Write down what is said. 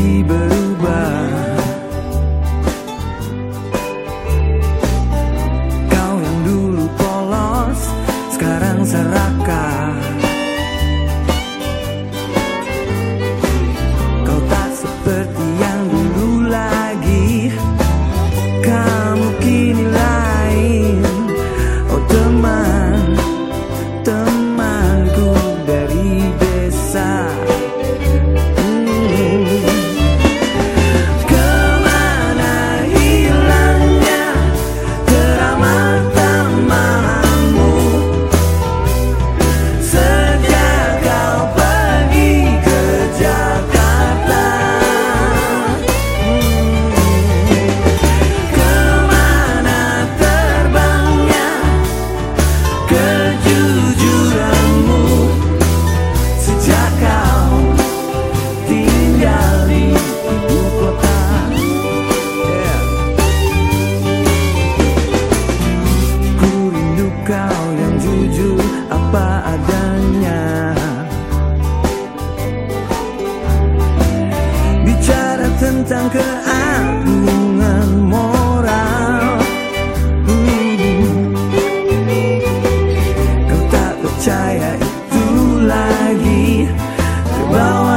believe adanya. Bicara tentang keagungan moral. Hmm. Kau tak percaya itu lagi. Terbawa